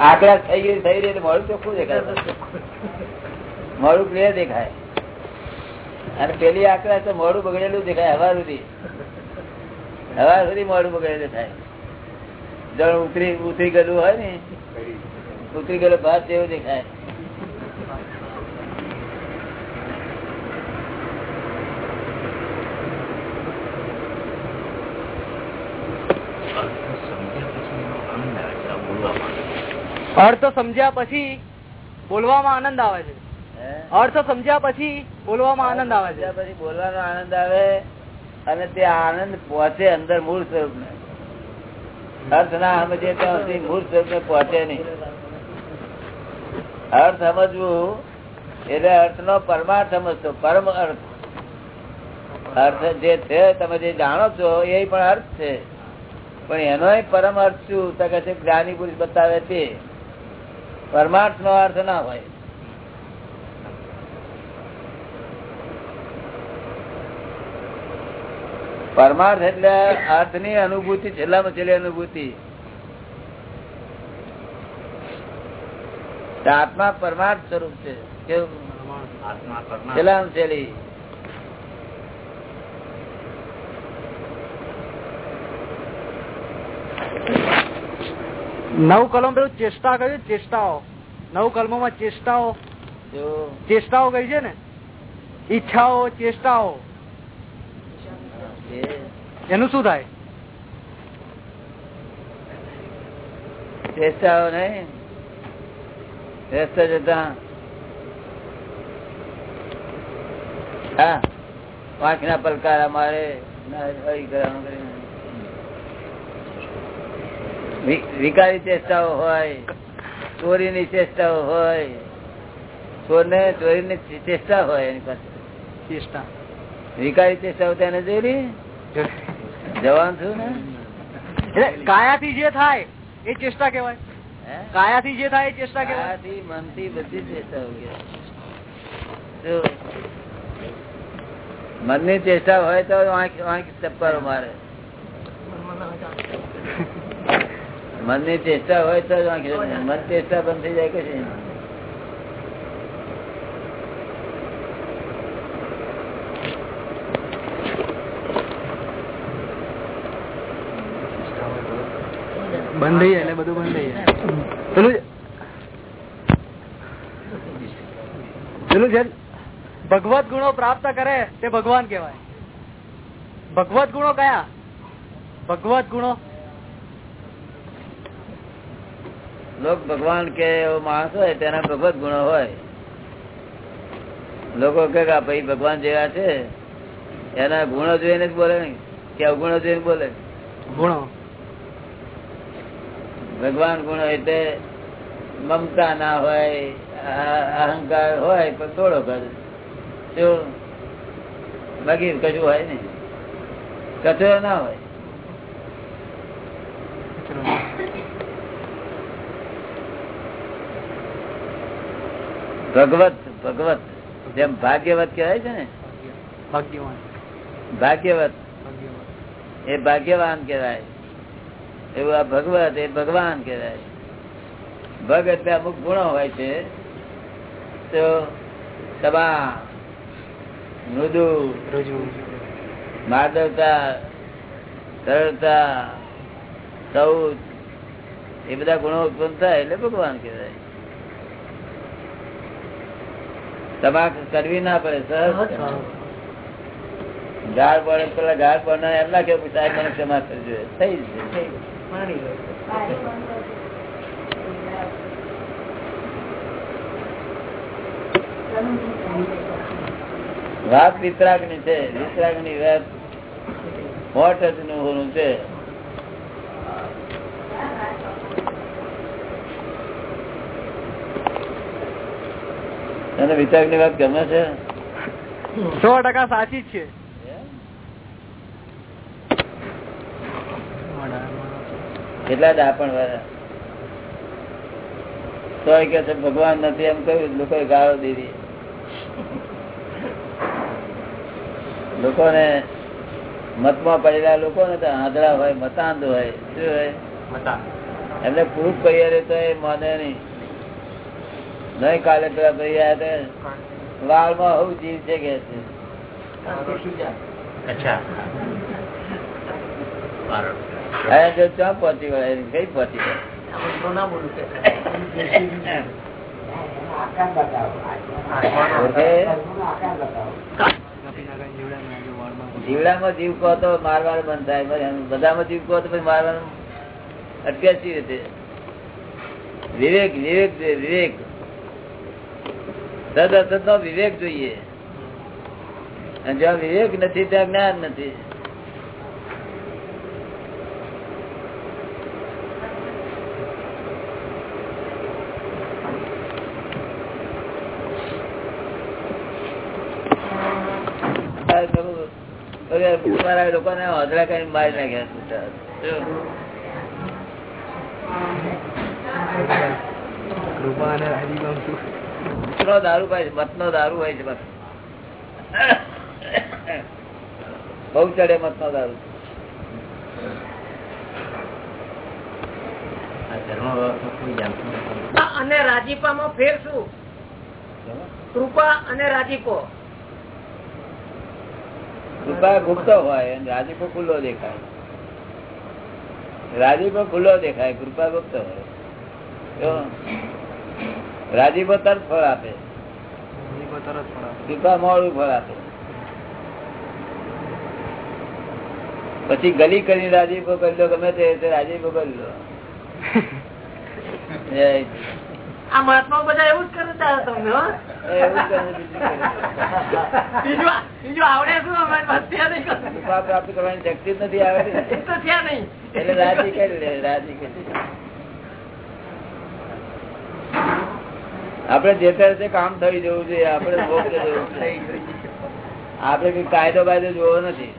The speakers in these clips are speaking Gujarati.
આકડા થઈ ગઈ થઈ રહી મોડું ચોખ્ખું દેખાય. મોડું ક્લિયર દેખાય. અને પેલી આકડા તો મોડું બગડેલું દેખાય હવા સુધી. હવા સુધી મોડું બગડેલું થાય જણ ઉતરી ઉતરી ગયેલું હોય ને ઉતરી ગયેલો ભાત જેવું દેખાય. અર્થ સમજ્યા પછી બોલવામાં આનંદ આવે છે. અર્થ સમજ્યા પછી બોલવામાં આનંદ આવે છે. પછી બોલવાનો આનંદ આવે અને તે આનંદ પહોંચે અંદર મૂળ સ્વરૂપ ને અર્થ ના સમજે ત્યાં સુધી મૂળ સ્વરૂપ ને પહોંચે નહીં. અર્થ સમજવું એટલે અર્થ નો પરમાર્થ સમજતો પરમ અર્થ. અર્થ જે છે તમે જે જાણો છો એ પણ અર્થ છે. પણ એનો પરમ અર્થ શું? તો કે છે જ્ઞાની પુરુષ બતાવે તે પરમાર્થ નો અર્થ ના હોય. પરમાર્થ એટલે અર્થની અનુભૂતિ છેલ્લામાં છેલ્લી અનુભૂતિ. આત્મા પરમાર્થ સ્વરૂપ છે. કેવું? છેલ્લામાં છેલ્લી. નવ કલમ પેલું ચેષ્ટા કહ્યું ચેષ્ટાઓ. નવ કલમોમાં ચેષ્ટાઓ. જો. ચેષ્ટાઓ કહી છે ને? ઈચ્છાઓ ચેષ્ટાઓ. એનું શું થાય? ચેષ્ટાઓ નહીં. રસ્તા જતા હા. વાંખના પલકારા મારે ના, હરી કરવાનું કરીને. વિકારી ચેષ્ટાઓ હોય ચોરીની ચેષ્ટાઓ હોય ચોરને ચોરીની ચે- ચેષ્ટા હોય એની પાસે. ચેષ્ટા. વિકારી ચેષ્ટાઓ તેને જોઈ જવાનું છું ને? કાયા થી જે થાય એ ચેષ્ટા કેવાય હે? કાયાથી જે થાય એ ચેષ્ટા કેવાય મન મનથી બધી ચેષ્ટાઓ મનની ચેષ્ટા હોય તો વાંક વાંક ચપ્પરો ની ચેષ્ટા હોય તો મન ચેષ્ટા બંધ થઈ જાય કે છે બંધ થઈ જાય બધું બંધ થઈ જાય. પેલું પેલું જે ભગવત ગુણો પ્રાપ્ત કરે તે ભગવાન કહેવાય. ભગવત ગુણો કયા? ભગવત ગુણો લોક ભગવાન કે એવો માણસ હોય તેના ભગવત ગુણો હોય. લોકો કે ભાઈ ભગવાન જેવા છે. એના ગુણો જોઈને જ બોલે કે અવગુણો જોઈને બોલે. ગુણો. ભગવાન ગુણો એટલે મમતા ના હોય અહંકાર હોય પણ થોડો કર શું બાકી કશું હોય ને કચરો ના હોય. ભગવત ભગવત. જેમ ભાગ્યવત કહેવાય છે ને? ભાગ્યવાન. ભાગ્યવત. એ ભાગ્યવાન કહેવાય. એવું આ ભગવત એ ભગવાન કહેવાય. ભગ એટલે અમુક ગુણો હોય છે. તો સભા મૃદુ માધવતા સરળતા સૌ એ બધા ગુણો ઉત્પન્ન થાય એટલે ભગવાન કહેવાય. તમાક કરવી ના પડે સર. ગાળ પડે પેલા ગાળ પડે એમ ના કેવું સાહેબ મને ક્ષમા કરજો. થઈ જશે વાત. વિતરાગની છે. વિતરાગની વાત મોટનું છે. તને વિતરાગની વાત ગમે છે? સો ટકા સાચી જ છે. કેટલા દાપણ વાળા? તો કે છે ભગવાન નથી એમ કહ્યું લોકો ગાળો દીધી. લોકોને મતમાં પડેલા લોકો ને તો આંધળા હોય મતાંધ હોય શું હોય? એમને પ્રૂફ કરીએ તો એ માને નહીં. નહીં કાલે પેલા ભાઈ આવ્યા વાળમાં હું જીવ છે કે? જીવડામાં જીવ કહો તો મારવાનું બંધ થાય બધામાં જીવ કહો તો પછી મારવાનું અટક્યાસી રીતે? વિવેક વિવેક વિવેક. તદ નો વિવેક જોઈએ. અને જ્યાં વિવેક નથી, ત્યાં જ્ઞાન નથી. મારા લોકોને અધરા કઈ મારી નાખ્યા શું? મતનો દારૂ ભાઈ મતનો દારૂ હોય છે બસ. બહુ ચડે મતનો દારૂ. અને રાજીપામાં ફેર શું? કૃપા અને રાજીપો. કૃપા ગુપ્ત હોય અને રાજીપો ખુલ્લો દેખાય. રાજીપો ખુલ્લો દેખાય કૃપા ગુપ્ત હોય. રાજીપો તરત ફળ આપે. કૃપા મોડું ફળ આપે. પછી ગલી કરી રાજીપો કરી લો ગમે તે રાજીપો કરી લો. આ મહાત્મા બધા એવું જ કરતા તમને એવું કરે કરે. બીજું બીજું આવડે શું? પ્રાપ્ત કરવાની શક્તિ નથી આવે. એ તો થયા નહીં. એટલે રાજી કરી લે રાજી કરી લે. આપણે જે તે કામ થઈ જવું જોઈએ આપડે મોક્ષે જવું જોઈએ. આપણે કઈ કાયદો કાયદો જોવો નથી.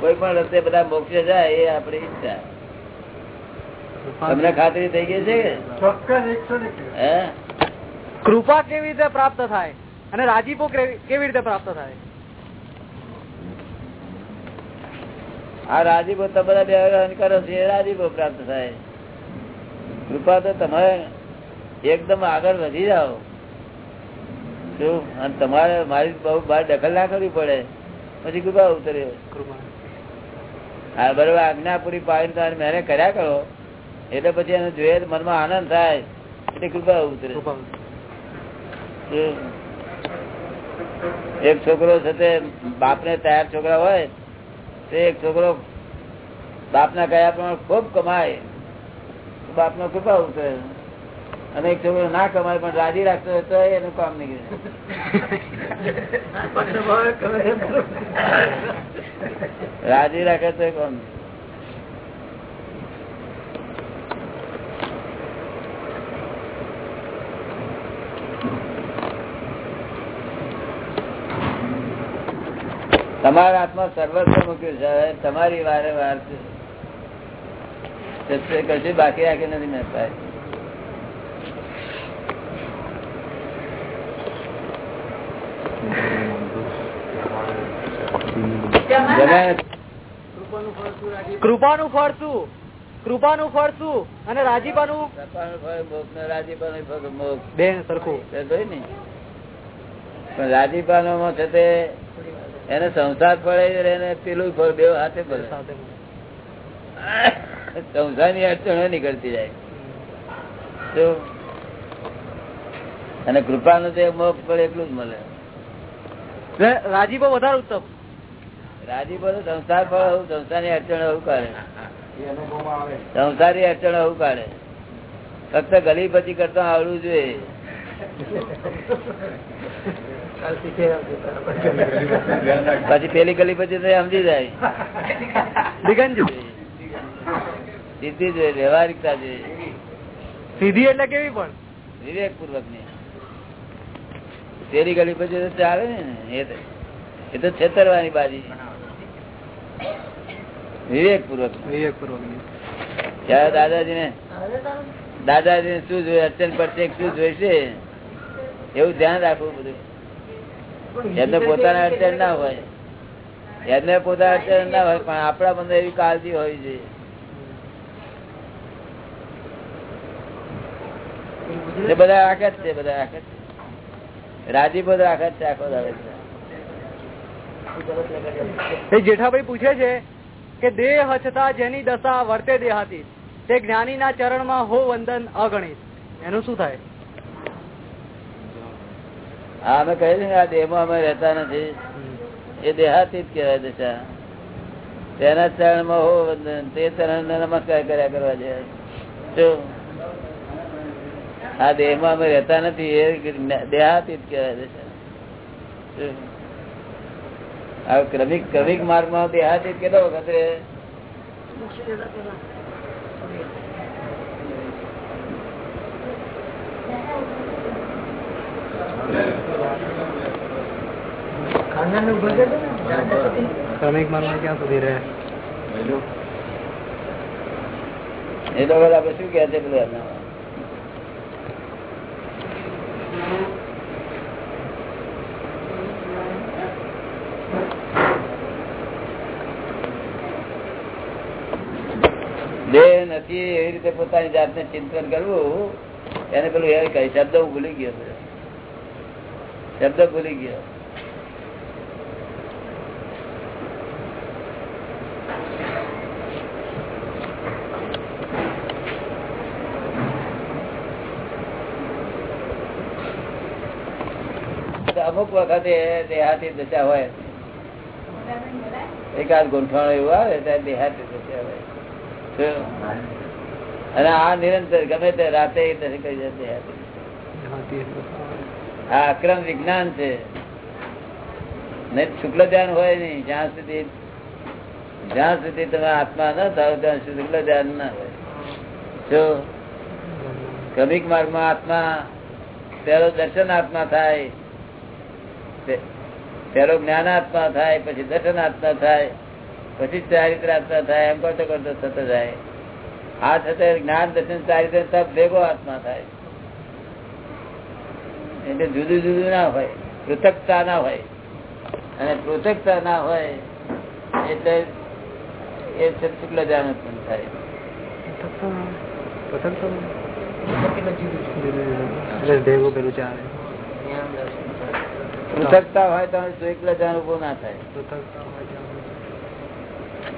કોઈ પણ રસ્તે બધા મોક્ષે જાય એ આપડી ઈચ્છા. તમને ખાતરી થઈ ગઈ છે કૃપા કેવી રીતે પ્રાપ્ત થાય અને રાજીપો કેવી રીતે પ્રાપ્ત થાય? આ રાજીપો તો બધા વ્યવહાર કરો છો એ રાજીપો પ્રાપ્ત થાય. કૃપા તો તમે એકદમ આગળ વધી જાઓ. શું? અને તમારે મારી બહુ બહાર દખલ ના કરવી પડે. પછી કૃપા ઉતરે. હા બરોબર આજ્ઞા પૂરી પાડીને તમારે મહેનત કર્યા કરો. એટલે પછી એને જોઈએ મનમાં આનંદ થાય. એટલે કૃપા ઉતરે. એક છોકરો સાથે બાપ બાપને તૈયાર છોકરા હોય તે એક છોકરો બાપના કયા પ્રમાણે ખૂબ કમાય. તો બાપનો કૃપા ઉતરે. અને એક છોકરો ના કમાય પણ રાજી રાખતો હોય તો એનું કામ નીકળે રાજી રાખે તો કોણ તમારા હાથમાં સર્વસ્વ મૂક્યું છે તમારી વારે વાર કશું બાકી રાખી નથી મેં સાહેબ જેને કૃપાનું ફળ શું કૃપાનું ફળ શું અને રાજીપાનું? રાજીપાનું ફળ સરખું. ને? પણ રાજીપાનો છે તે એને સંસાર પડે એને પેલું ફળ બે હાથે પડે. સંસારની અડચણો નીકળતી જાય? અને કૃપાનું તે મોક્ષ પડે એટલું જ મળે. રાજીપો વધારે ઉત્તમ. રાજી તો સંસાર ફળ આવું સંસારની અડચણ આવું કાઢે. સંસારી અડચણ એવું કાઢે. ફક્ત ગલી પછી કરતા આવડવું જોઈએ. પછી પેલી ગલી પછી સમજી જાય. દિગંજી સીધી જોઈએ વ્યવહારિકતા જોઈએ. સીધી એટલે કેવી પણ? વિવેક પૂર્વકની પેલી ગલી પછી ચાલે ને એ તો- છેતરવાની બાજી વિવેક પૂર્વક વિવેક પૂર્વક ત્યારે દાદાજી ને દાદાજી ને શું જોઈએ? અત્યંત પ્રત્યેક શું જોઈશે? એવું ધ્યાન રાખવું બધું. એમને પોતાના અડચણ ના હોય. એમને પોતાના અડચણ ના હોય પણ આપણા બંને એવી કાળજી હોવી જોઈએ. બધા રાખે જ છે બધા રાખે જ છે. રાજીપો રાખે છે આખો દાડે છે. જેઠાભાઈ પૂછે છે કે દેહ છતાં જેની દશા વર્તે દેહાતી તે જ્ઞાનીના ચરણમાં હો વંદન અગણિત. એનું શું થાય? હા અમે કહ્યું ને આ દેહમાં અમે રહેતા નથી. એ દેહાતી જ કહેવાય દશા તેના ચરણમાં હો વંદન તે ચરણ નમસ્કાર કર્યા કરવા જોઈએ શું? દેહ દેહમાં અમે રહેતા નથી એ દેહાતી જ કહેવાય છે આ ક્રમિક ક્રમિક માર્ગમાં દેહાતી કેટલો વખત છે ને, માર્ગમાં ક્યાં સુધી રહે એ લોકો આપડે શું કે છે પેલું? દેહ નથી એવી રીતે પોતાની જાતને ચિંતન કરવું, એને પેલું એ કઈ શબ્દ ભૂલી ગયો. શબ્દ ભૂલી ગયો તો અમુક વખતે દેહાતી દશા હોય. એકાદ ગૂંઠણ એવું આવે ત્યારે દેહાતી દશા હોય. અને આ નિરંતર ગમે તે રાતે આ અક્રમ વિજ્ઞાન છે. નહીં શુક્લ ધ્યાન હોય નહીં, જ્યાં સુધી જ્યાં સુધી તમે આત્મા ન થાવ, ત્યાં સુધી શુક્લ ધ્યાન ના હોય. જો ક્રમિક માર્ગમાં આત્મા પેલો દર્શન આત્મા થાય પેલો જ્ઞાન થાય પછી દર્શન થાય પછી ચારિત્ર થાય એમ કરતો કરતો થતો જાય આ થતા જ્ઞાન દર્શન ચારિત્ર સબ ભેગો આત્મા થાય એટલે જુદું જુદું ના હોય પૃથકતા ના હોય અને પૃથકતા ના હોય એટલે એ શુક્લ ધ્યાન ઉત્પન્ન થાય ભેગું પેલું ચાલે પૃથકતા હોય તો શુક્લ ધ્યાન ઊભો ના થાય.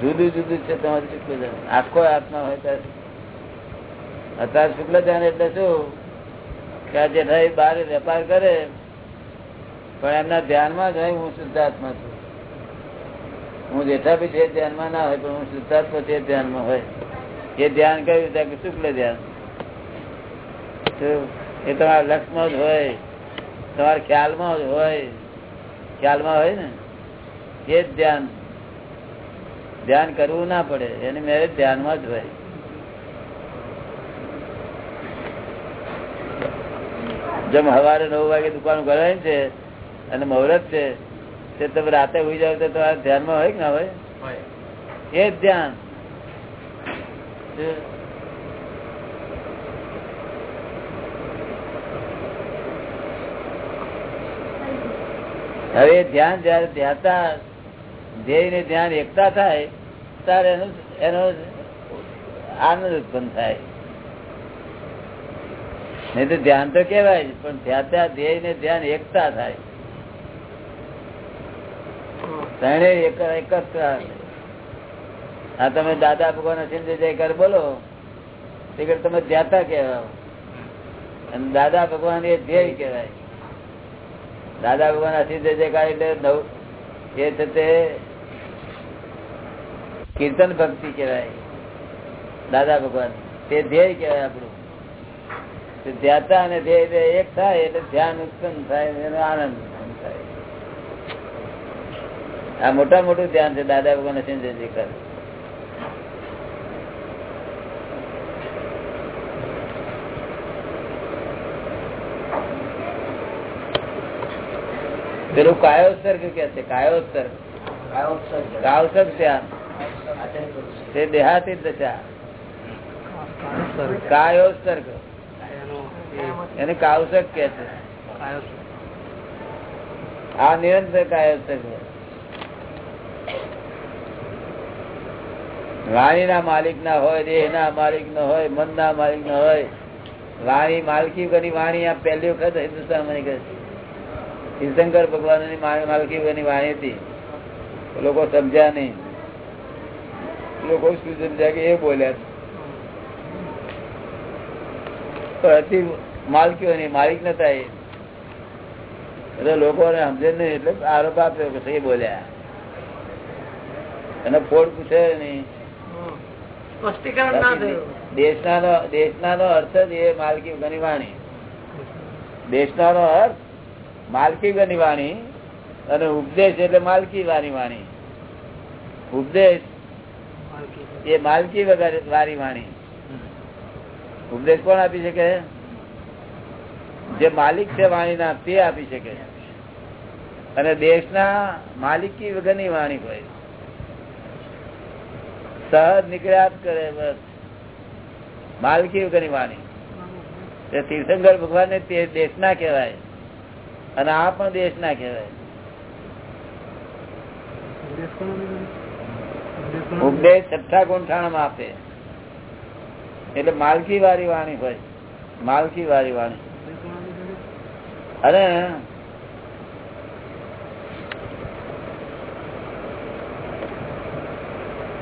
જુદું જુદું છે તમારું શુક્લ ધ્યાન આખો આત્મા હોય ત્યારે અત્યારે શુક્લ ધ્યાન એટલે શું? કે આ જેઠાઈ બહાર વેપાર કરે પણ એમના ધ્યાનમાં જ હોય હું શુદ્ધાત્મા છું. હું જેઠા બી છે ધ્યાનમાં ના હોય પણ હું શુદ્ધાત્મા છે ધ્યાનમાં હોય. એ ધ્યાન કયું ત્યાં શુક્લ ધ્યાન એ તમારા લક્ષ્મણ જ હોય. તમારા ખ્યાલમાં હોય ખ્યાલમાં હોય ને એ જ ધ્યાન. ધ્યાન કરવું ના પડે એની મેરેજ ધ્યાનમાં જ હોય. જેમ સવારે નવ વાગે દુકાન ભરાય છે અને મુહૂર્ત છે તે તમે રાતે હોઈ જાવ તો તમારા ધ્યાનમાં હોય કે ના હોય. એ જ ધ્યાન. હવે ધ્યાન જયારે ધ્યાતા ધ્યેય ને ધ્યાન એકતા થાય, ત્યારે એનું એનો આનંદ ઉત્પન્ન થાય. નહીં તો ધ્યાન તો કેવાય પણ ધ્યાતા ધ્યેય ને ધ્યાન એકતા થાય. ત્રણે એક જ આ તમે દાદા ભગવાન જય જયકાર બોલો, તે તમે ધ્યાતા કહેવાય. અને દાદા ભગવાન એ ધ્યેય કહેવાય. દાદા ભગવાન અસીમ જય જયકાર એટલે નવ. એ તે કીર્તન ભક્તિ કહેવાય. દાદા ભગવાન. તે ધ્યેય કહેવાય આપણું. ધ્યાતા અને ધ્યેય એક થાય એટલે ધ્યાન ઉત્પન્ન થાય એનો આનંદ ઉત્પન્ન થાય. આ મોટા મોટું ધ્યાન છે દાદા ભગવાન અસીમ જય જયકાર. પેલું કાયોત્સર્ગ કે છે? કાયોત્સર્ગ. કાવસર્ગ ધ્યાન તે દેહાતી દશા કાયોત્સર્ગ. એને કાવસર્ગ કે છે. આ નિરંતર કાયોત્સર્ગ વાણી ના માલિક ના હોય દેહ ના માલિક ના હોય મન ના માલિક ના હોય વાણી માલકી કરી વાણી આ પહેલી વખત હિન્દુસ્તાનમાં નીકળે છે. તીર્થંકર ભગવાનની માલકી એની વાણી હતી લોકો સમજ્યા નહીં. લોકો શું સમજ્યા કે એ બોલ્યા હતી હતી માલકીઓની માલિક નતા એ એટલે લોકોને સમજે નહીં એટલે આરોપ આપ્યો કે એ બોલ્યા. અને ફોડ પૂછે નહીં. સ્પષ્ટીકરણ ના થયું. દેશના દેશના નો અર્થ જ એ માલકી ઘણી વાણી. દેશના નો અર્થ માલકી વગરની વાણી અને ઉપદેશ એટલે માલકી વાળી વાણી. ઉપદેશ એ માલકી વગર વાળી વાણી. ઉપદેશ કોણ આપી શકે? જે માલિક છે વાણીના તે આપી શકે. અને દેશના માલિકી વગરની વાણી હોય. સહજ નીકળ્યા કરે બસ. માલકી વગરની વાણી. તીર્થંકર ભગવાન ને તે દેશના કહેવાય. અને આ પણ દેશના કહેવાય. ઉપદેશ છઠ્ઠા ગુંઠાણમાં આપે. એટલે માલકી વાળી વાણી હોય માલકી વાળી વાણી. અને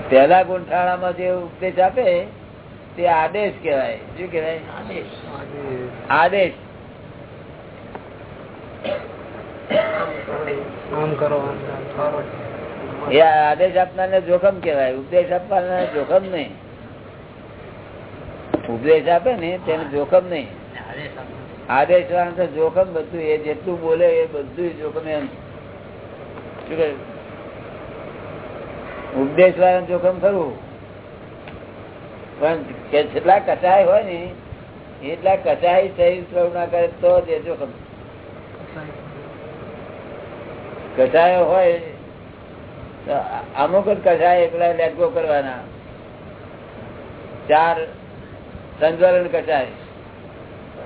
પહેલા ગુંઠાણામાં જે ઉપદેશ આપે તે આદેશ કેવાય શું કહેવાય? આદેશ. આમ કરો એ આદેશ આપનાર જોખમ કેવાય ઉપદેશ આપવાના જોખમ નહીં. ઉપદેશ આપે ને તેને જોખમ નહીં. આદેશ જોખમ બધું, એ જેટલું બોલે એ બધું જોખમ એમ. ઉપદેશ વાળા જોખમ ખરું? પણ જેટલા કચાય હોય ને, એટલા કચાય સહી ના કરે તો જ એ જોખમ. કચાયો હોય, તો અમુક જ કચાય એકલા લેટગો કરવાના. ચાર સંજ્વલન કચાય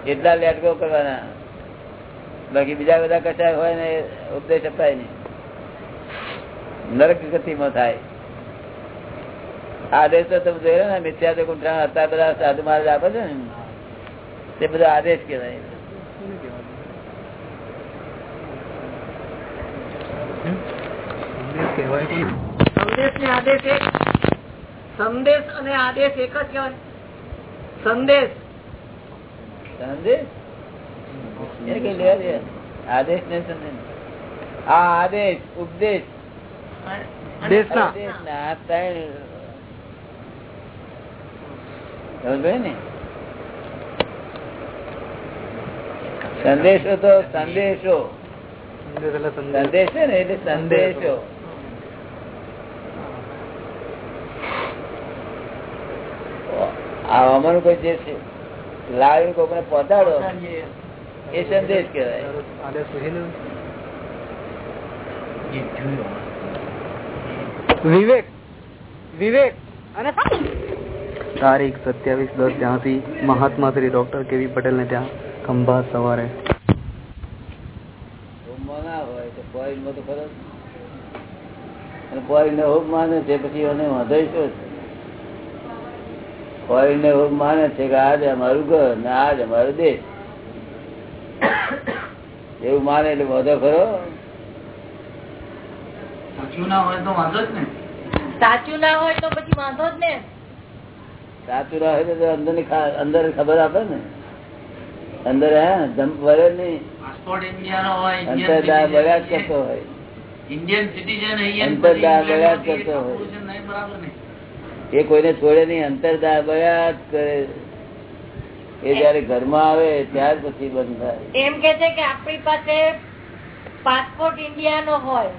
એટલા લેટગો કરવાના. બાકી બીજા બધા કચાય હોય ને, ઉપદેશ અપાય નહીં. નરક ગતિમાં થાય. આદેશ તો તમે જોયો ને, મિથ્યા તો કુંઠા હતા, બધા સાધુ મહારાજ આપે છે ને, તે બધો આદેશ કહેવાય. સંદેશ ને આદેશ એક. સંદેશ અને આદેશ એક જ કહેવાય. સંદેશ. સંદેશ? આદેશ ને સંદેશ. આ આદેશ ઉપદેશ. દેશના આદેશ ને આ ત્રણ. સમજાય ને? સંદેશો તો સંદેશો. સંદેશ છે ને એટલે સંદેશો. આ અમારું કોઈ જે છે. લાવી કોઈને પહોંચાડો. એ સંદેશ કહેવાય. વિવેક વિવેક. અને તારીખ સત્યાવીસ દસ ત્યાંથી મહાત્મા શ્રી ડોક્ટર કેવી પટેલ ને ત્યાં ખંભા સવારે. હોમમાં ના હોય તો પછી એને વાંધો શું છે? પોઈન્ટ એવું માને છે કે આજ અમારું ઘર ને આજ અમારો દેશ. એવું માને એટલે વધો ખરો? સાચું ના હોય તો વાંધો જ ને. સાચું ના હોય તો પછી વાંધો જ ને. સાચું ના હોય તો અંદરની અંદર ખબર આપે ને. અંદર હે વરે નહીં. પાસપોર્ટ ઇન્ડિયાનો હોય અંતરદાર બગાડ જ કરતો હોય. ઇન્ડિયન સિટીઝન અંતરદાર બગાડ જ કરતો હોય. બરાબર ને? એ કોઈને છોડે નહીં અંતર કરે. એ જયારે ઘરમાં આવે ત્યાર પછી બંધ થાય. એમ કે છે કે આપણી પાસે પાસપોર્ટ ઇન્ડિયા નો હોય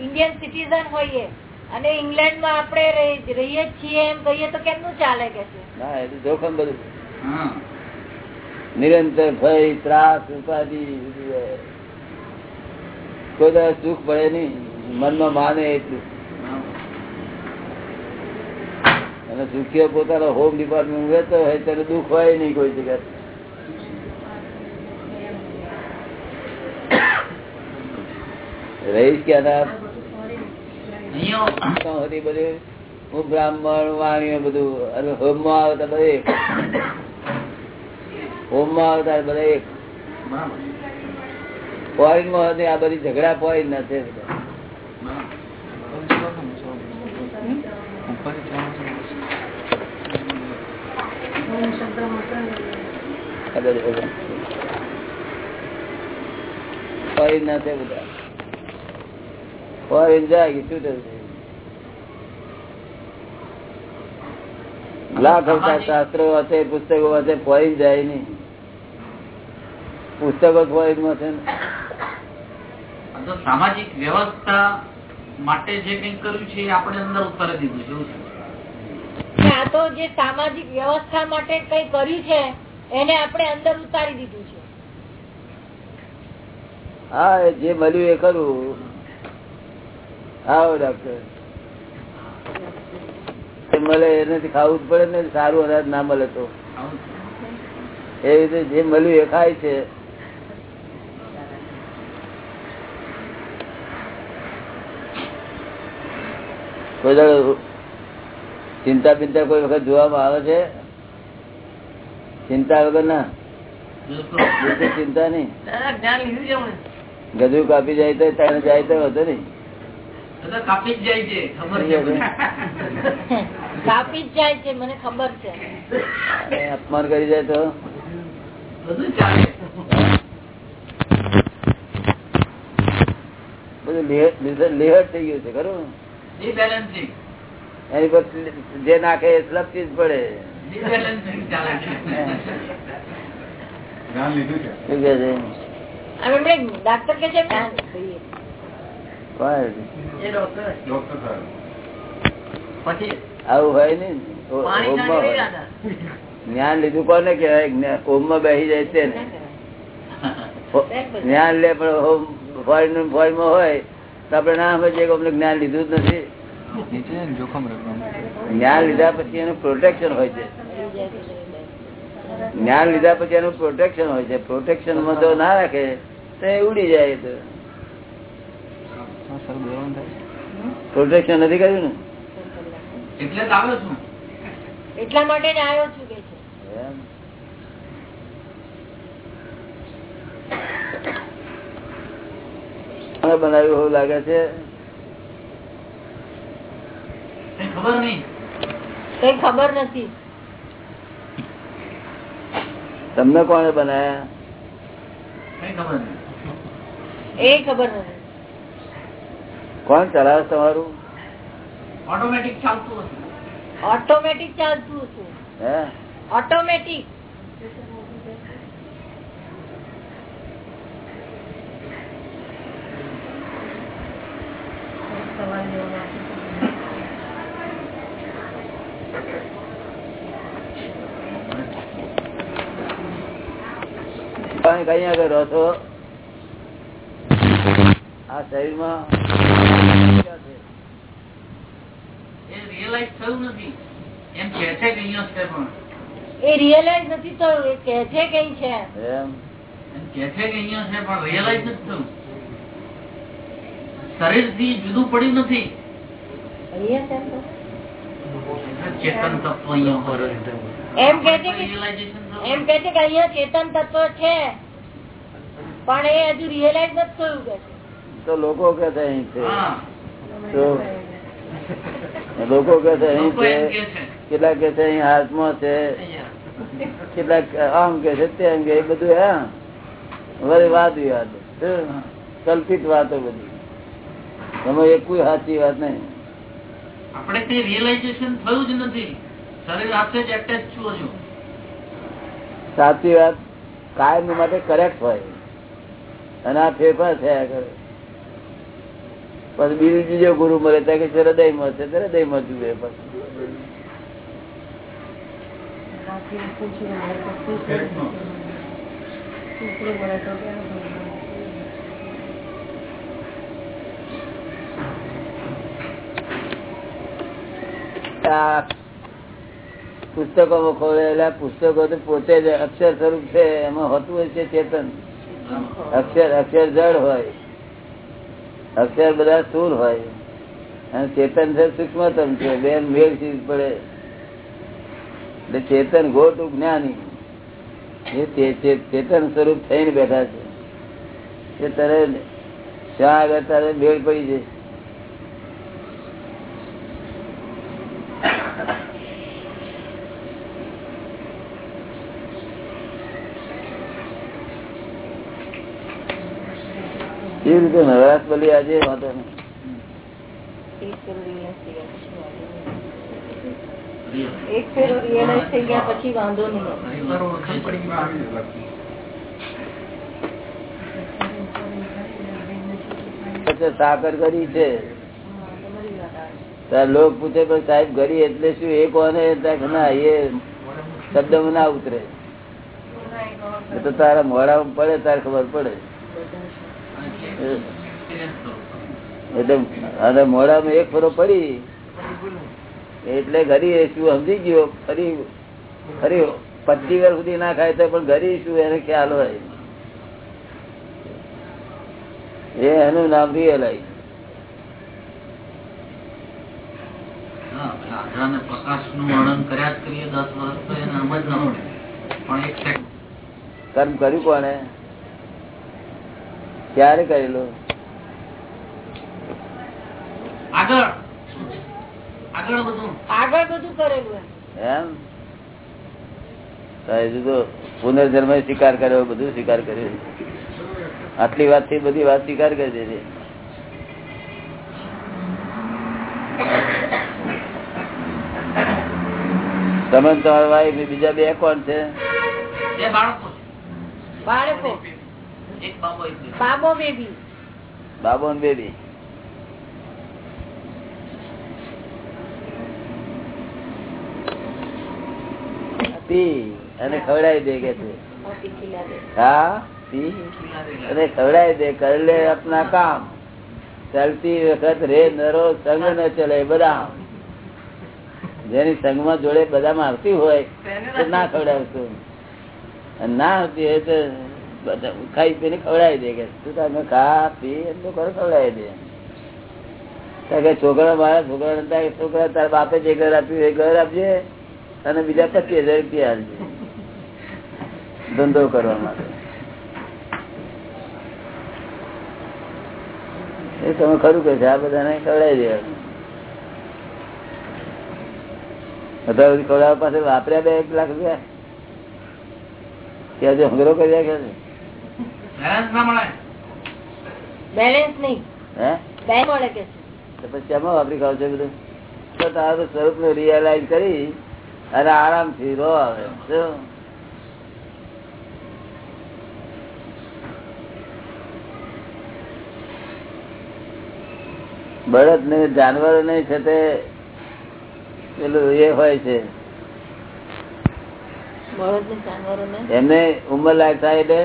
ઇન્ડિયન સિટીઝન હોઈએ અને ઇંગ્લેન્ડમાં આપણે રહીએ છીએ એમ કહીએ તો કેમનું ચાલે કે છે? ના એ તો જોખમ બધું. હા. નિરંતર ભય ત્રાસ ઉપાધિ કોઈ સુખ પડે નહીં મનમાં માને એટલું. અને સુખીઓ પોતાનો હોમ ડિપાર્ટમેન્ટ વેચતો હોય ત્યારે દુઃખ હોય નહીં કોઈ જગ્યા રહીશ ક્યાં બધું હું બ્રાહ્મણ વાણી બધું. અને હોમમાં માં આવતા બધે હોમમાં આવતા બધા એક. ફોરેનમાં આ બધી ઝઘડા ફોરેન ના છે બધા. બરાબર આ ફોરેન ના છે બધા. ફોરેન જાય કે છૂટે લાખ અવતાર શાસ્ત્રો હશે પુસ્તકો હશે ફોરેન જાય નહીં. પુસ્તકો ફોરેનમાં છે ને. તો સામાજિક વ્યવસ્થા માટે જે કંઈક કર્યું છે આપણે અંદર ઉતારી દીધું છે આ તો જે સામાજિક વ્યવસ્થા માટે કઈ કર્યું છે એને આપણે અંદર ઉતારી દીધું છે. હા જે મળ્યું એ કરું આવો ડોક્ટર મળે એનાથી ખાવું જ પડે ને સારું અનાજ ના મળે તો. એ રીતે જે મળ્યું એ ખાય છે. ચિંતા બિંતા કોઈ વખત જોવામાં આવે છે? ચિંતા વગર ના. ચિંતા નહીં. દાદા જ્ઞાન લીધું છે હમણાં. ગધું કાપી જાય તો તારે જાય તો હતો નહીં. કાપી જ જાય છે મને. કાપી જ જાય છે મને ખબર છે. અપમાન કરી જાય તો? બધું ચાલે. બધું લેહટ લેહટ થઈ ગયું છે ખરું? એની પર જે નાખે એ સ્લપ ચીજ પડે. ડાક્ટર કે છે આવું હોય ને જ્ઞાન લીધું કોને કેવાય ઓમમાં બેસી જાય છે ને. જ્ઞાન લે પણ ફોરેન હોય તો આપડે ના સમજીએ કે અમને જ્ઞાન લીધું જ નથી. જ્ઞાન લીધા પછી એનું પ્રોટેક્શન હોય છે. જ્ઞાન લીધા પછી એનું પ્રોટેક્શન હોય છે. પ્રોટેક્શનમાં તો ના રાખે તો એ ઉડી જાય તો. પ્રોટેક્શન નથી કર્યું ને? એટલે જ છું. એટલા માટે જ આવ્યો છું કે છે. બનાવ્યું એવું લાગે છે. ખબર નહીં. કઈ ખબર નથી. તમને કોને બનાયા? કઈ ખબર નહીં. એ ખબર નથી. કોણ ચલાવે તમારું? ઓટોમેટિક ચાલતું હતું ઓટોમેટિક ચાલતું હતું હે? ઓટોમેટિક તમે કઈ આગળ રહો છો આ શરીરમાં એ રિયલાઇઝ નથી. એમ કે છે કે અહીંયા છે પણ. એ રિયલાઇઝ નથી થયું એ કે છે કઈ છે. એમ. એમ કે છે કે અહીંયા છે પણ રિયલાઇઝ નથી થયું. શરીરથી જુદું પડ્યું નથી. અહીંયા છે એમ તો. ચેતન તત્વ અહીંયા એમ કે છે કે Realization થયું. એમ કે છે કે અહીંયા ચેતન તત્વ છે. પણ એ હજુ રિયલાઇઝ નથી થયું કે તો લોકો કે છે અહીં છે. લોકો કે છે અહીં છે. કેટલાક કે છે અહીં હાથમાં છે. કેટલાક આમ કે છે તેમ કે એ બધું હા વળી વાત વિવાદ કલ્પિત વાતો બધી. એમાં એક કોઈ સાચી વાત નહીં. આપણે તે રિયલાઇઝેશન થયું જ નથી. શરીર આપશે જ એટેચ છું હજુ સાચી વાત કાયમ માટે કરેક્ટ હોય. અને આ ફેરફાર થયા કરે. પછી બીજું બીજો ગુરુ મળે, ત્યાં કે હૃદય હૃદયમાં છે હૃદય હૃદયમાં જુએ પછી. આ પુસ્તકોમાં ખોલેલા પુસ્તકો તો પોતે જ અક્ષર સ્વરૂપ છે, એમાં હોતું હોય છે ચેતન. અક્ષર અક્ષર જળ હોય. અક્ષર બધા સ્થુલ હોય. અને ચેતન છે સૂક્ષ્મતમ છે. બેન મેળ ચીજ પડે. એટલે ચેતન ગોટ જ્ઞાની. એ તે- તે- ચેતન સ્વરૂપ થઈને બેઠા છે. એ તારે ત્યાં આગળ તારે ભેળ પડી છે એ રીતે નવરાશ બલી આજે વાંધો સાકર કરી છે. લોક પૂછે પણ સાહેબ ગરી એટલે શું? એ કોને? ના એ શબ્દ ના ઉતરે. તો તારા મોડા પડે તારે ખબર પડે. એટલે મોઢામાં એક ફરો પડી. એટલે ઘરી એ શું સમજી ગયો? ફરી ફરી પચી વર્ષ સુધી ના ખાય તો પણ ઘરી શું એને ખ્યાલ હોય? એ એનું નામ રિયલાઈ પ્રકાશનું વર્ણન ક્યારે કરેલું? આગળ. આગળ બધું. આગળ બધું કરેલું એમ. એમ? તો પુનર્જન્મ સ્વીકાર કર્યો બધું સ્વીકાર કર્યો. આટલી વાતથી બધી વાત સ્વીકાર કરી દેજે તમે તમારા વાઈફ ને બીજા બે કોણ છે. બાળકો? બાબો બેબી. બાબો પી અને ખવડાવી દે કે છે. હા પી. અને ખવડાવી દે કર આપના કામ. ચાલતી વખત રે નરો સંગ ન ચલે બધા જેની સંઘમાં જોડે બધામાં આવતી હોય તો ના ખવડાવશું. ના આવતી હોય તો ખાઈ પીને ખવડાવી દે કે, તું તમે ખા, પી, એટલું કરો, ખવડાવી દે. કે છોકરા મારા છોકરા છોકરા તાર બાપે જે ઘર આપ્યું એ ઘર આપજે અને બીજા પચીસ હજાર રૂપિયા આપજે. ધંધો કરવા માટે. એ તમે ખરું કે છે, આ બધાને ખવડાવી દેવાનું. સુધી ખવડાવવા પાસે વાપર્યા બે એક લાખ રૂપિયા? ત્યાં જે હંગરો કર્યા કે બેલેન્સ ના મળે. બેલેન્સ નહીં. હે? બે મળે કે? તો પછી શેમાં વાપરી ખાવ છો બધું? તો તારું સ્વરૂપનું રિયલાઇઝ કરી અને આરામથી રહો આવે શું? બળદ ને જાનવર ને છે તે પેલું એ હોય છે. બળદ ને જાનવરો એમને ઉંમર લાયક થાય એટલે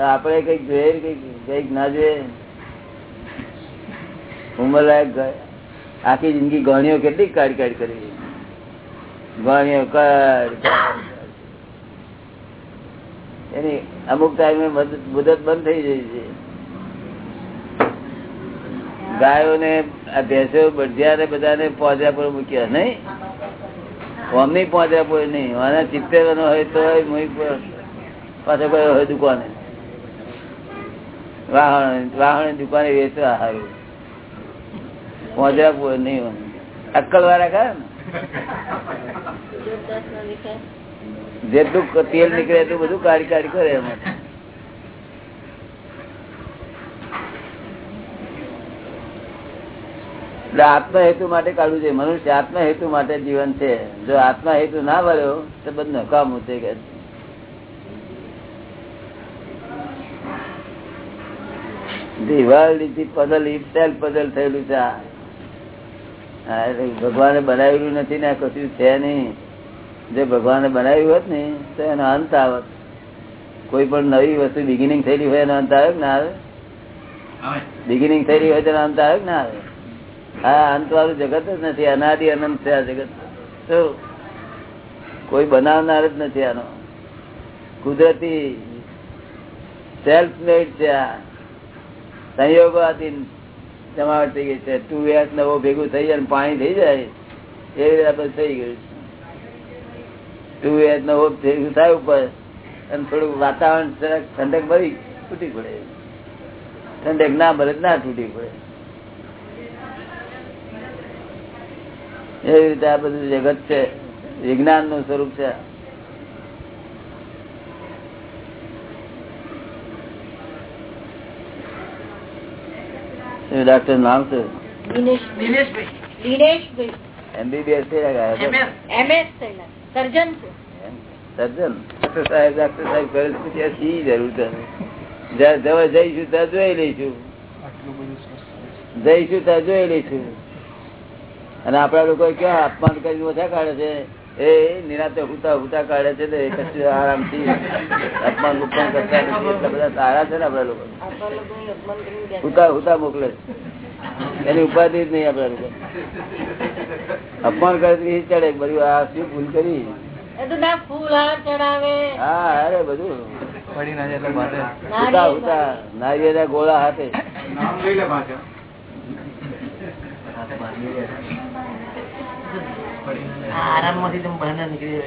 આપણે કંઈક જોઈએ કંઈક કંઈક ના જોઈએ? ઉમર લાયક આખી જિંદગી ગણીઓ કેટલી કાઢ કાઢ કરી. ગણીઓ કાઢ. એની અમુક ટાઈમે મુદત બંધ થઈ જાય છે. ગાયો ને આ ભેંસો બઢિયા ને બધાને પોજરા પર મૂક્યા નહીં? અમની પોજરા પર નહીં. આના ચિત્તેર નો હોય તો પાછો કયો હોય દુકાને. વાહણ વાહણ દુકાને વેચવા સારું પહોંચ્યા કોઈ નહીં અક્કલ વાળા ખરા ને? ના જેટલું તેલ નીકળે એટલું બધું કાઢી કાઢી કરે એમાં. એટલે આત્મ હેતુ માટે કાઢવું છે. મનુષ્ય આત્મ હેતુ માટે જીવન છે. જો આત્મ હેતુ ના ભર્યો તો બધું નકામું છે કે દિવાળી the puzzle થયેલું છે ભગવાને બનાવેલું નથી ને કશું છે નહીં. જે ભગવાને બનાવ્યું હોત ને તો એનો અંત આવત. કોઈ પણ નવી વસ્તુ બિગિનિંગ થયેલી હોય એનો અંત આવે ને આવે? બિગિનિંગ થયેલી હોય તેનો અંત આવે ને ના આવે? હા અંત વાળું જગત જ નથી. અનાદિ અનંત છે આ જગત. તો કોઈ બનાવનાર જ નથી આનો. કુદરતી સેલ્ફ મેડ છે આ. સંયોગોથી જમાવટ થઈ ગઈ છે. ટુ એસ નવો ભેગું થઈ જાય પાણી થઈ જાય, એવી રીતે થઈ ગયું છે. ટુ એચ નવો ભેગું થયું ઉપર અને થોડુંક વાતાવરણ ઠંડક ભરી, તૂટી પડે. ઠંડક ના ભરે ના તૂટી પડે. એવી રીતે આ બધું જગત છે. વિજ્ઞાનનું સ્વરૂપ છે. ડોક્ટર નામ Dineshbhai. MBBS surgeon surgeon? Doctor સાહેબ ડોક્ટર સાહેબ કરે છે શી જરૂર છે? જઈશું ત્યાં જોઈ લઈશું. જઈશું ત્યાં જોઈ લઈશું. અને આપડા લોકો કેવા અપમાન કરીને ઓછા કાઢે છે? એ નિરાતે હુતા હુતા કાઢે છે ને કશું આરામથી અપમાન ઉપમાન કરતા નથી એટલે બધા સારા છે ને આપડા લોકો. હુતા હુતા મોકલે એની ઉપાધિ જ નહીં આપડા લોકો. અપમાન કરે એ ચડે. બધું આ શું ભૂલ કરી? એ તો ના ફૂલ હાર ચડાવે. હા અરે બધું. પડી ના જાય હુતા હુતા નારિયેળના ગોળા હાથે. આરામમાંથી તમે બહાર નીકળી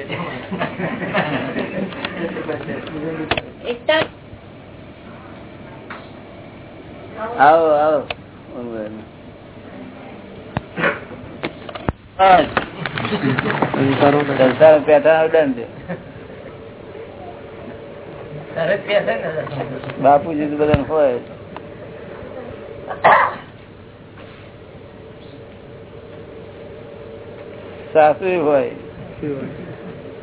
આવો આવો બાપુજી બધા હોય. સાસુ હોય.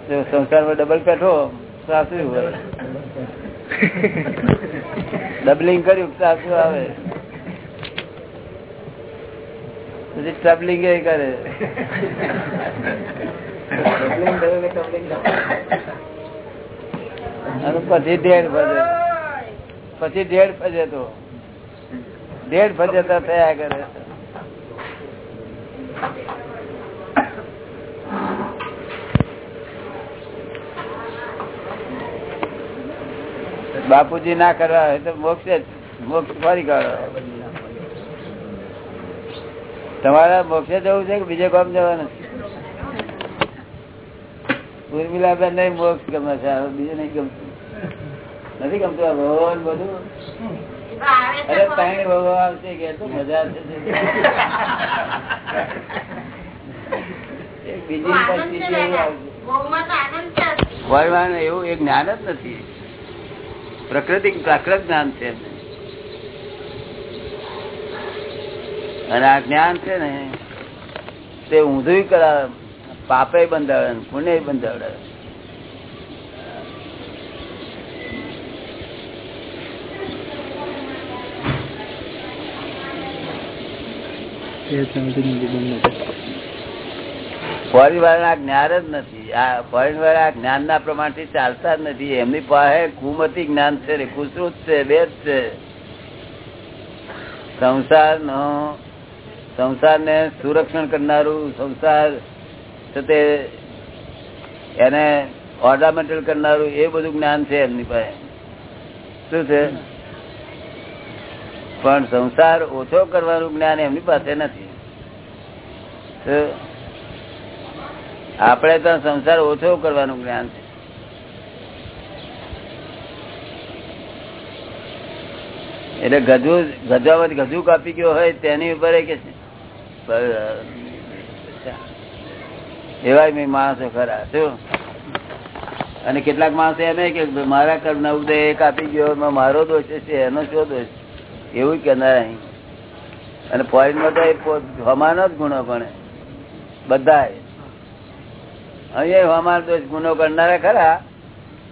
જો સંસારમાં ડબલ બેઠો સાસુ હોય. ડબલિંગ કર્યું સાસુ આવે. પછી ટ્રબલિંગ એ કરે. પછી ઢેર ભજે. પછી ઢેર ભજે તો. ઢેર ભજે તો થયા કરે. બાપુજી ના કરવા હોય તો મોક્ષ મોક્ષ ફરી કરો. તમારા મોક્ષે જવું છે કે બીજે કોમ જવાનું? ઉર્મિલાબેન નહીં મોક્ષ ગમે છે. બીજું નહીં ગમતું. નથી ગમતું આ ભગવાન બધું? અરે ત્રણ ભગવાન આવશે કે તો મજા છે એક બીજી પરિસ્થિતિ એવી આવશે. એવું એક જ્ઞાન જ નથી. પ્રકૃતિ પ્રાકૃત જ્ઞાન છે અને આ જ્ઞાન છે ને, તે ઊંધું કરાવે, પાપે બંધાવે પુણ્ય બંધાવડે ફોરેન વાળા જ્ઞાન જ નથી. આ ફોરેન વાળા જ્ઞાન ના પ્રમાણથી ચાલતા જ નથી. એમની પાસે કુમતી જ્ઞાન છે ને, કુસૃત છે, વેદ છે. સંસાર નો સંસાર ને સુરક્ષણ કરનારું સંસાર તે એને ઓર્નામેન્ટલ કરનારું એ બધું જ્ઞાન છે એમની પાસે. શું છે? પણ સંસાર ઓછો કરવાનું જ્ઞાન એમની પાસે નથી? આપણે તો સંસાર ઓછો કરવાનું જ્ઞાન છે. એટલે ગજુ ગજામાં ગજુ કાપી ગયો હોય તેની ઉપર કે છે એવા મેં માણસો ખરા, શું? અને કેટલાક માણસો એમ કે, મારા કર્મ ના ઉદય એ કાપી ગયો મારો દોષ છે, એનો શું દોષ એવું કે અહીં અને ફોરેનમાં તો એ હમાનો જ ગુણો ગણે બધા અહીંયા હમાર તો ગુનો કરનારા ખરા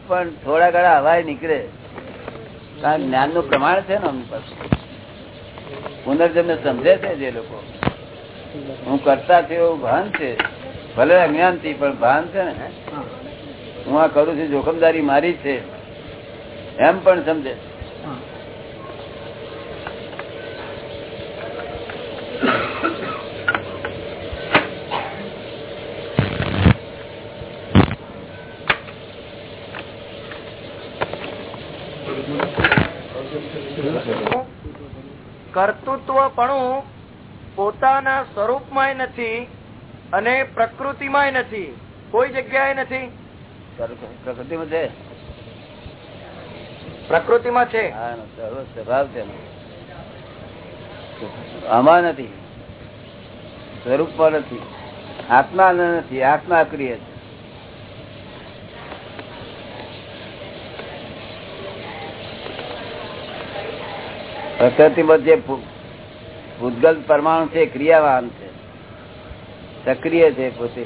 પણ થોડા ઘણા હવાય નીકળે. કારણ જ્ઞાનનું પ્રમાણ છે ને અમની પાસે પુનર્જન્મ સમજે છે જે લોકો. હું કરતા છું એવું ભાન છે. ભલે અજ્ઞાનથી પણ ભાન છે ને. હું. આ કરું છું જોખમદારી મારી છે. એમ પણ સમજે. કર્તૃત્વ પણ પોતાના સ્વરૂપમાં નથી અને પ્રકૃતિમાં નથી. કોઈ જગ્યાએ નથી. પ્રકૃતિમાં છે? પ્રકૃતિમાં છે. સ્વભાવ છે આમાં નથી. સ્વરૂપમાં નથી. આત્મા નથી આત્મા ક્રિય છે. પ્રકૃતિમાં જે ભૂતગલ પરમાણુ છે ક્રિયાવાન છે. સક્રિય છે પોતે.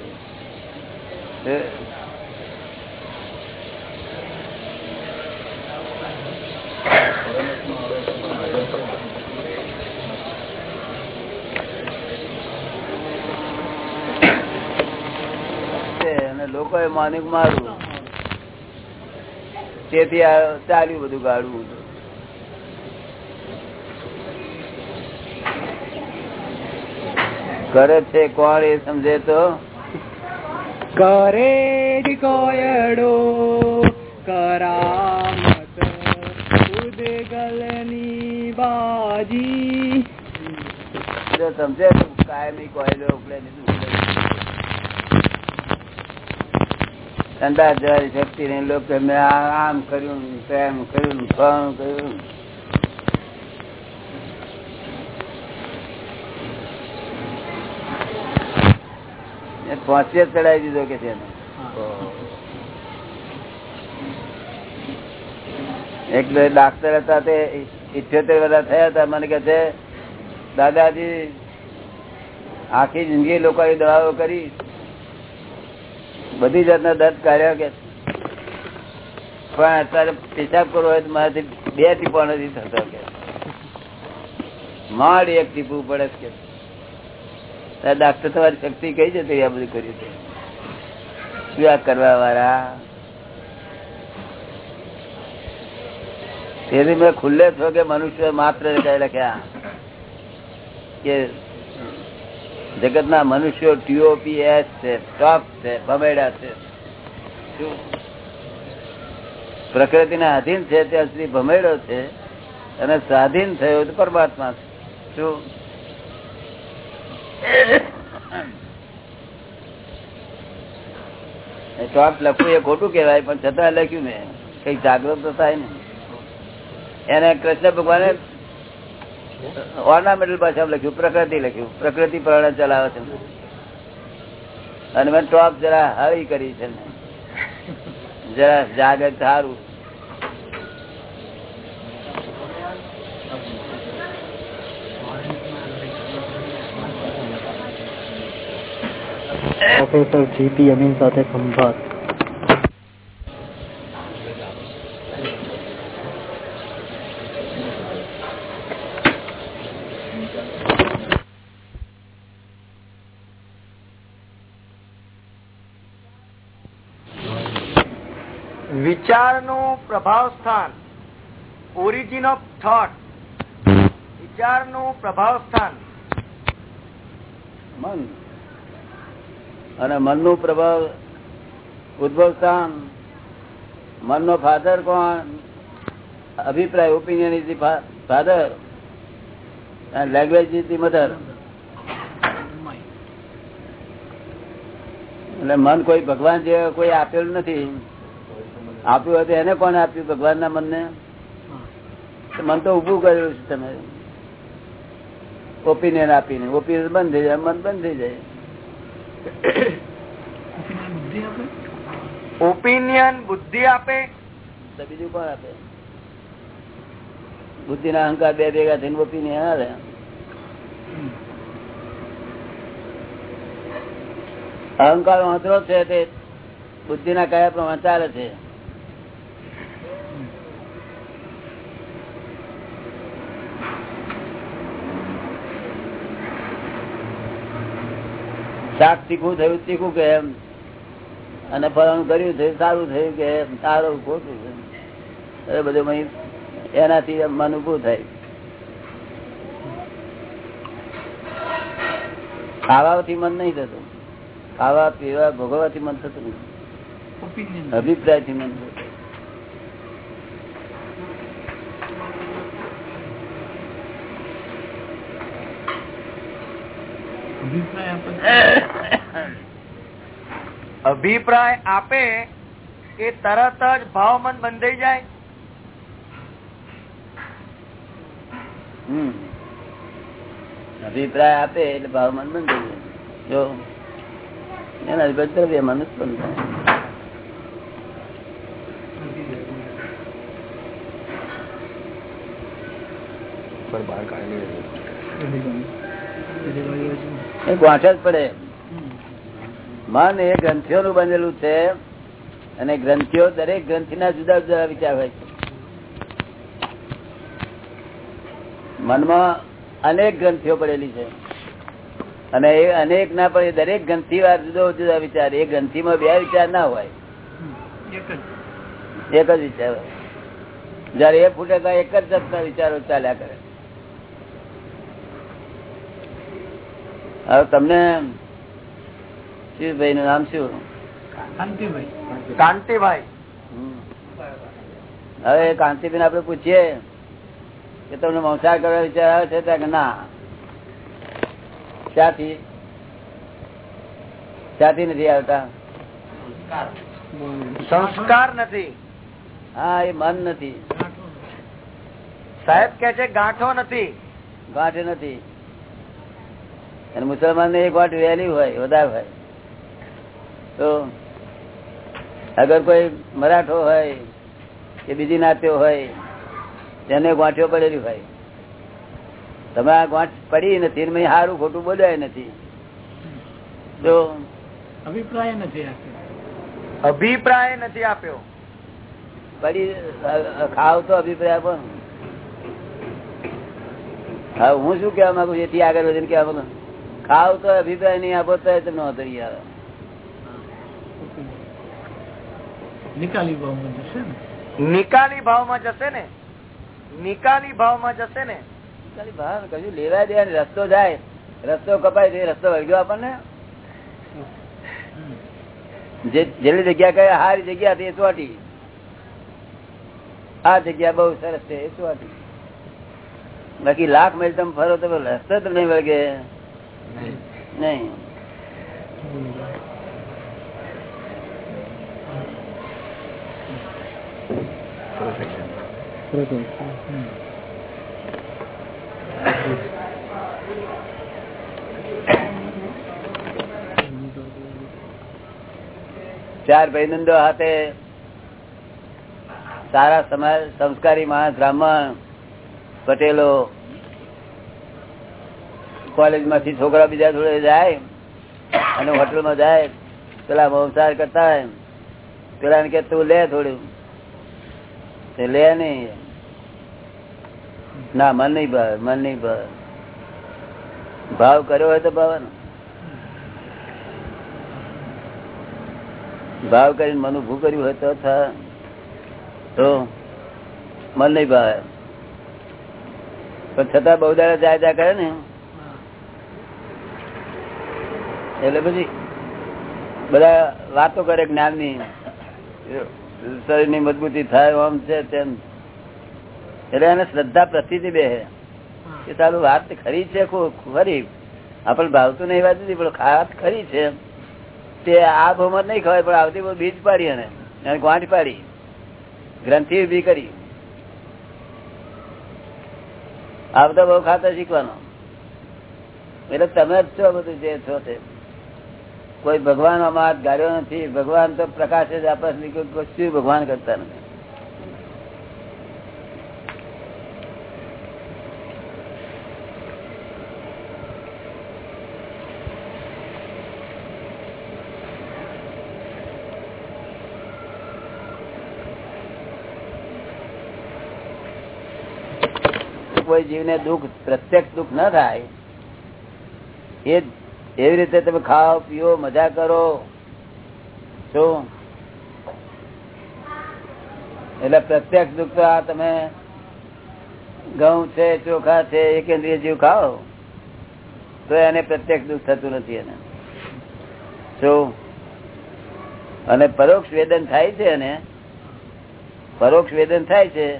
લોકોએ માન્યું કે મારું તેથી ચાલ્યું બધું ગાડવું કરે છે કોણ એ સમજે તો? કરે કોયડો કરામત ઉદગલની બાજી. જો સમજે તો કાયમી કોયડો ઉપલે. ઠંડા જવાની શક્તિ ને લોકો આમ કર્યું તેમ કર્યું ને કર્યું જ ચડાવી દીધો કે છે. એક ડાક્ટર હતા તે ઇઠ્યોતેર બધા થયા હતા. મને કે છે, દાદાજી, આખી જિંદગી લોકોએ દવાઓ કરી. બધી જાતના દર્દ કાઢ્યા કે પણ અત્યારે પેશાબ કરવો હોય તો મારાથી બે ટીપા નથી થતો કે. માંડ એક ટીપું પડે કે ડાક્ટર તમારી શક્તિ કઈ જતી આ બધું કર્યું છે? શું કરવા વાળા તેથી મેં ખુલ્લે છો કે મનુષ્ય માત્ર લખ્યા? કે જગત ના મનુષ્યો ટીઓપીએસ છે ટોપ છે, ભમેડા છે. શું? પ્રકૃતિ ના અધીન છે, ત્યાં સુધી ભમેડો છે અને સ્વાધીન થયો તો પરમાત્મા છે. શું? લખવું એ ખોટું કેવાય પણ છતાં લખ્યું મેં. કઈ જાગૃત થાય ને. એને કૃષ્ણ ભગવાને ઓર્નામેન્ટલ ભાષામાં લખ્યું, પ્રકૃતિ લખ્યું. પ્રકૃતિ પ્રમાણે ચલાવે છે. અને મેં ટોપ જરા હળી કરી છે ને. જરા જાગે સારું. પ્રોફેસર જીપી અમીન સાથે ખંભાત વિચારનું પ્રભાવ સ્થાન. ઓરિજિન ઓફ થોટ વિચારનું પ્રભાવ સ્થાન. મન. અને મનનું પ્રભાવ ઉદ્ભવ સ્થાન મનનો ફાધર કોણ? અભિપ્રાય opinion is the father and language is the mother એટલે મન કોઈ ભગવાન જે કોઈ આપેલું નથી. આપ્યું હતું એને કોને આપ્યું? ભગવાન ના મનને મન તો ઉભું કરેલું છે તમે. ઓપિનિયન આપીને. ઓપિનિયન બંધ થઈ જાય. મન બંધ થઈ જાય. ઓપિનિયન બુદ્ધિ આપે બીજું કોણ આપે? બુદ્ધિ ના અહંકાર બે ભેગા થઈને ઓપિનિયન આવે અહંકાર વાંચરો છે તે બુદ્ધિ ના કયા પ્રમાણે ચાલે છે. શાક તીખું થયું તીખું કે એમ. અને ફળવાનું કર્યું થયું સારું થયું કે એમ. સારું ખોટું એ બધું એનાથી મન ઉભું થાય. ખાવાથી મન નહીં થતું. ખાવા પીવા ભોગવવાથી મન થતું નહીં અભિપ્રાયથી મન થતું. અભિપ્રાય આપે. એ તરત જ ભાવમન બંધાઈ જાય? અભિપ્રાય આપે એટલે ભાવમાન મન બંધાઈ જાય. જો. એના દ્રવ્ય મન ઉત્પન્ન થાય. એ ગોઠ જ પડે. મન એ ગ્રંથિઓ નું બનેલું છે અને ગ્રંથિઓ દરેક ગ્રંથિ ના જુદા જુદા વિચાર હોય છે. મનમાં અનેક ગ્રંથિઓ પડેલી છે. અને એ અનેક ના પડે દરેક ગ્રંથિ વાર જુદો જુદા વિચાર. એ ગ્રંથિમાં બે વિચાર ના હોય. એક જ. વિચાર હોય. જયારે એ ફૂટે એક જ જાતના વિચારો ચાલ્યા કરે. હવે તમને શિવભાઈ નું નામ શું? કાંતિભાઈ. હવે કાંતિભાઈ આપડે પૂછીએ કે તમને મંસાર કરવા વિચાર આવે છે ત્યાં ના? ક્યાંથી? ક્યાંથી નથી આવતા? સંસ્કાર નથી. હા એ મન નથી. સાહેબ કે છે ગાંઠો નથી. ગાંઠ નથી. અને મુસલમાન ને એક વાટ વહેલી હોય વધારે હોય. તો અગર કોઈ મરાઠો હોય કે બીજી નાત્યો હોય તેને ગાંઠીઓ પડેલી હોય તમે આ ગોઠ પડી નથી મેં સારું ખોટું બોલ્યા નથી. જો અભિપ્રાય નથી અભિપ્રાય નથી આપ્યો. પડી ખાવ તો અભિપ્રાય પણ હા હું શું કેવા માંગુ છું? એથી આગળ વધીને કેવા માંગુ ખાવ તો અભિપ્રાય નહીં આપો તો તમને વાંધો આવે નિકાલી ભાવમાં જશે ને? નિકાલી ભાવમાં જશે ને? નિકાલી ભાવમાં જશે ને? નિકાલી ભાવ કશું લેવા દે રસ્તો જાય. રસ્તો કપાય છે રસ્તો વળગ્યો આપણને. જેટલી જગ્યા કહે હારી જગ્યા હતી એ ચોટી. આ જગ્યા બહુ સરસ છે એ ચોટી. બાકી લાખ મેલ તમે ફરો તો રસ્તો તો નહીં વળગે. ચાર ભાઈનંદો હાથે સારા સમાજ સંસ્કારી માણસ બ્રાહ્મણ પટેલો કોલેજમાંથી છોકરા બીજા થોડે જાય અને હોટલમાં જાય, પેલા વ્યવસાય કરતા હોય પેલા કે, તું લે થોડું. તે લે નહીં. ના, મન નહીં ભાવ મન નહીં ભાવ ભાવ કર્યો હોય તો ભાવનો ભાવ કરીને મન ઉભું કર્યું હોય તો થાય તો મન નહીં ભાવે. પણ છતાં બહુ દાડા જાય જાય કરે ને એટલે પછી બધા વાતો કરે જ્ઞાનની શરીરની મજબૂતી થાય આમ છે તેમ. એટલે એને શ્રદ્ધા પ્રતિ બે કે તારું વાત ખરી છે ખરી. આપણે ભાવતું નહીં વાત નથી પણ વાત ખરી છે. તે આ ભમત નહીં ખવાય પણ આવતી બીજ પાડી એને. એને ગાંઠ પાડી. ગ્રંથિ ઊભી કરી. આવતા બહુ ખાતા શીખવાનો. એટલે તમે જ છો બધું જે છો તે. કોઈ ભગવાન આમાં ગાળ્યો નથી, ભગવાન તો પ્રકાશ જ આપે છે કશું ભગવાન કરતા નથી. કોઈ જીવને દુઃખ, પ્રત્યક્ષ દુઃખ ન થાય, એ એવી રીતે તમે ખાઓ, પીઓ, મજા કરો. શું? એટલે પ્રત્યક્ષ દુઃખ તો આ તમે ઘઉં છે, ચોખા છે, એકેન્દ્રિય જીવ ખાઓ, તો એને પ્રત્યક્ષ દુઃખ થતું નથી એને. શું? અને પરોક્ષ વેદન થાય છે એને, પરોક્ષ વેદન થાય છે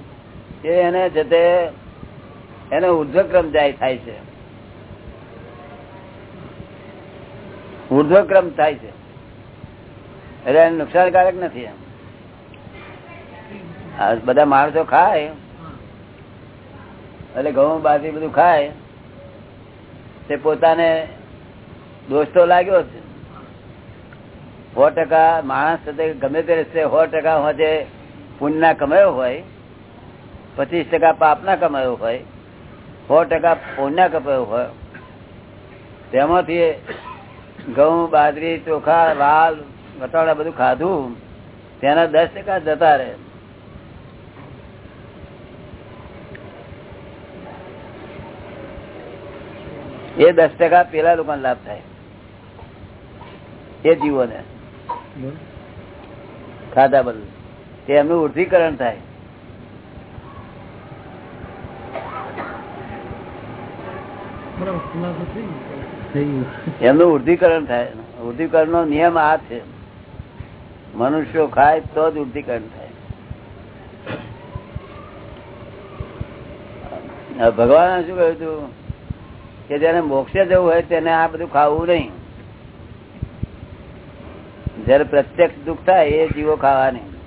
એ એને જતે એનો ઉર્ધ્વક્રમ જાય થાય છે. ઉર્ધ્વક્રમ થાય છે. એટલે એને નુકસાનકારક નથી એમ. બધા માણસો ખાય. એટલે ઘઉં બાકી બધું ખાય. તે પોતાને દોષ લાગ્યો છે સો ટકા માણસ ગમે તે રસ્તે સો ટકા હોજે પુણ્યના કમાયો હોય, પચીસ ટકા પાપના કમાયો હોય, સો ટકા પુણ્ય કમાયો હોય, તેમાંથી ઘઉં, બાજરી, ચોખા વાલ વટાળા બધું ખાધું. તેના દસ ટકા જતા રહે. એ દસ ટકા પેલા લોકોને લાભ થાય. એ જીવોને. ખાધા બધું તે એમનું ઉર્ધીકરણ થાય. એમનું ઉર્ધીકરણ થાય. ઉર્ધીકરણ નો નિયમ આ છે. મનુષ્યો ખાય તો જ ઉર્ધીકરણ થાય. ભગવાન શું કહ્યું હતું? કે જેને મોક્ષે જવું હોય તેને આ બધું ખાવું નહીં. જયારે પ્રત્યક્ષ દુઃખ થાય, એ જીવો ખાવા નહીં.